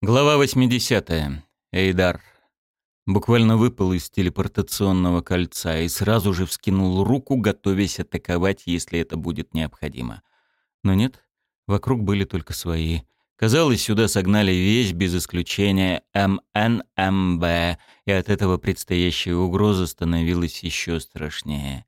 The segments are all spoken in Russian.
Глава 80. Эйдар. Буквально выпал из телепортационного кольца и сразу же вскинул руку, готовясь атаковать, если это будет необходимо. Но нет, вокруг были только свои. Казалось, сюда согнали весь, без исключения, МНМБ, и от этого предстоящая угроза становилась еще страшнее.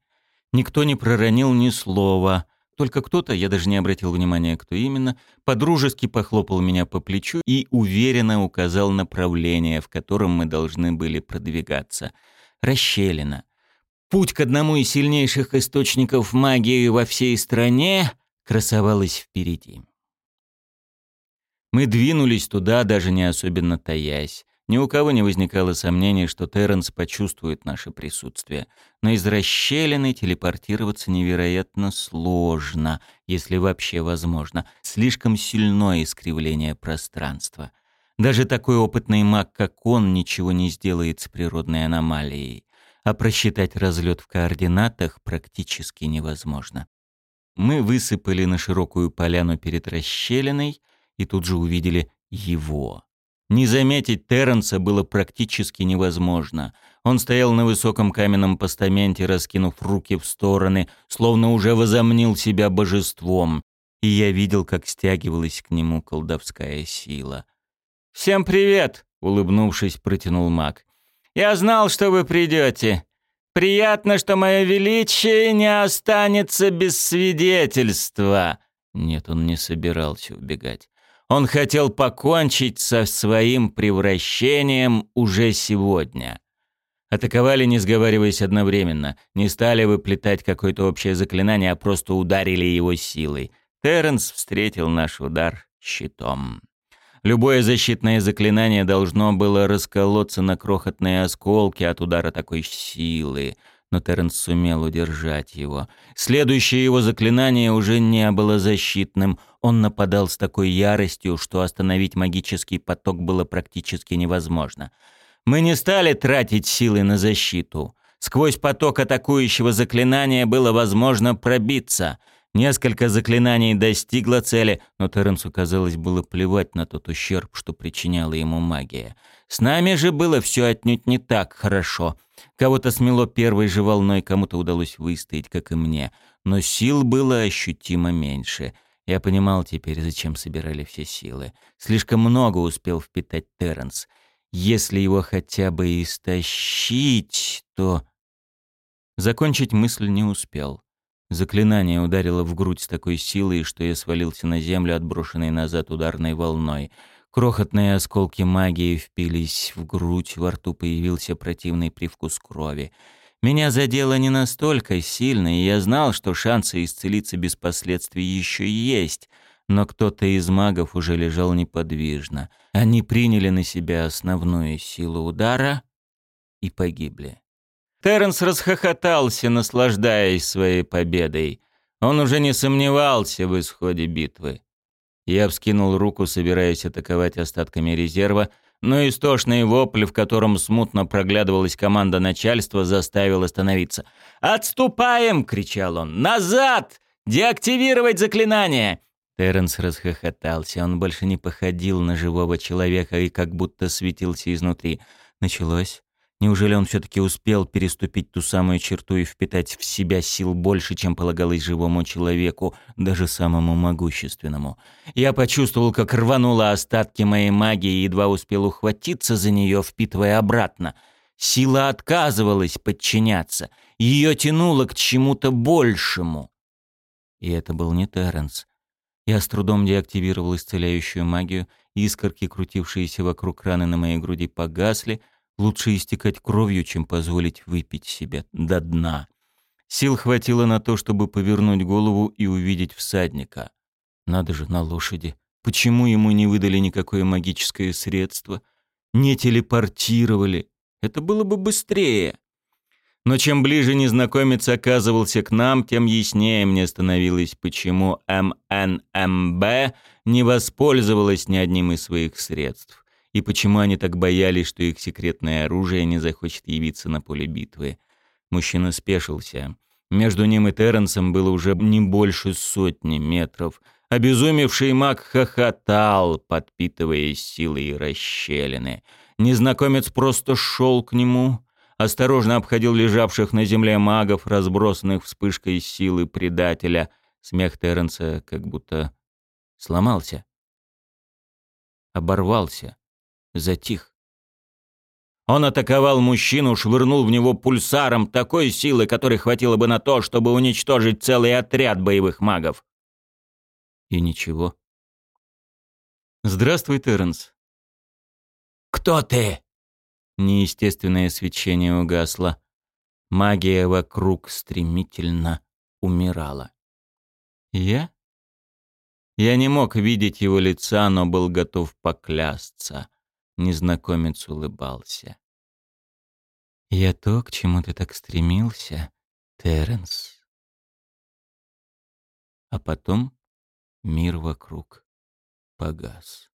Никто не проронил ни слова — только кто-то, я даже не обратил внимания, кто именно, подружески похлопал меня по плечу и уверенно указал направление, в котором мы должны были продвигаться. Расщелина. Путь к одному из сильнейших источников магии во всей стране красовалась впереди. Мы двинулись туда, даже не особенно таясь. Ни у кого не возникало сомнений, что Терренс почувствует наше присутствие. Но из расщелины телепортироваться невероятно сложно, если вообще возможно. Слишком сильное искривление пространства. Даже такой опытный маг, как он, ничего не сделает с природной аномалией. А просчитать разлет в координатах практически невозможно. Мы высыпали на широкую поляну перед расщелиной и тут же увидели его. Не заметить Терренса было практически невозможно. Он стоял на высоком каменном постаменте, раскинув руки в стороны, словно уже возомнил себя божеством. И я видел, как стягивалась к нему колдовская сила. «Всем привет!» — улыбнувшись, протянул маг. «Я знал, что вы придете. Приятно, что мое величие не останется без свидетельства». Нет, он не собирался убегать. Он хотел покончить со своим превращением уже сегодня. Атаковали, не сговариваясь одновременно, не стали выплетать какое-то общее заклинание, а просто ударили его силой. Терренс встретил наш удар щитом. Любое защитное заклинание должно было расколоться на крохотные осколки от удара такой силы — но Терренс сумел удержать его. Следующее его заклинание уже не было защитным. Он нападал с такой яростью, что остановить магический поток было практически невозможно. Мы не стали тратить силы на защиту. Сквозь поток атакующего заклинания было возможно пробиться. Несколько заклинаний достигло цели, но Терренсу, казалось, было плевать на тот ущерб, что причиняла ему магия. С нами же было все отнюдь не так хорошо — Кого-то смело первой же волной, кому-то удалось выстоять, как и мне. Но сил было ощутимо меньше. Я понимал теперь, зачем собирали все силы. Слишком много успел впитать Терренс. Если его хотя бы истощить, то... Закончить мысль не успел. Заклинание ударило в грудь с такой силой, что я свалился на землю, отброшенной назад ударной волной. Крохотные осколки магии впились в грудь, во рту появился противный привкус крови. Меня задело не настолько сильно, и я знал, что шансы исцелиться без последствий еще есть, но кто-то из магов уже лежал неподвижно. Они приняли на себя основную силу удара и погибли. Терренс расхохотался, наслаждаясь своей победой. Он уже не сомневался в исходе битвы. Я вскинул руку, собираясь атаковать остатками резерва, но истошный вопль, в котором смутно проглядывалась команда начальства, заставил остановиться. «Отступаем!» — кричал он. «Назад! Деактивировать заклинание!» Терренс расхохотался. Он больше не походил на живого человека и как будто светился изнутри. Началось. Неужели он все-таки успел переступить ту самую черту и впитать в себя сил больше, чем полагалось живому человеку, даже самому могущественному? Я почувствовал, как рвануло остатки моей магии и едва успел ухватиться за нее, впитывая обратно. Сила отказывалась подчиняться, ее тянуло к чему-то большему. И это был не Терренс. Я с трудом деактивировал исцеляющую магию, искорки, крутившиеся вокруг раны на моей груди, погасли — Лучше истекать кровью, чем позволить выпить себя до дна. Сил хватило на то, чтобы повернуть голову и увидеть всадника. Надо же, на лошади. Почему ему не выдали никакое магическое средство? Не телепортировали? Это было бы быстрее. Но чем ближе незнакомец оказывался к нам, тем яснее мне становилось, почему МНМБ не воспользовалась ни одним из своих средств и почему они так боялись, что их секретное оружие не захочет явиться на поле битвы. Мужчина спешился. Между ним и Терренсом было уже не больше сотни метров, Обезумевший маг хохотал, подпитывая силой расщелины. Незнакомец просто шел к нему, осторожно обходил лежавших на земле магов, разбросанных вспышкой силы предателя. Смех Терренса как будто сломался, оборвался, затих. Он атаковал мужчину, швырнул в него пульсаром такой силы, которой хватило бы на то, чтобы уничтожить целый отряд боевых магов. И ничего. «Здравствуй, Терренс». «Кто ты?» Неестественное свечение угасло. Магия вокруг стремительно умирала. «Я?» Я не мог видеть его лица, но был готов поклясться. Незнакомец улыбался. «Я то, к чему ты так стремился, Терренс». А потом Мир вокруг погас.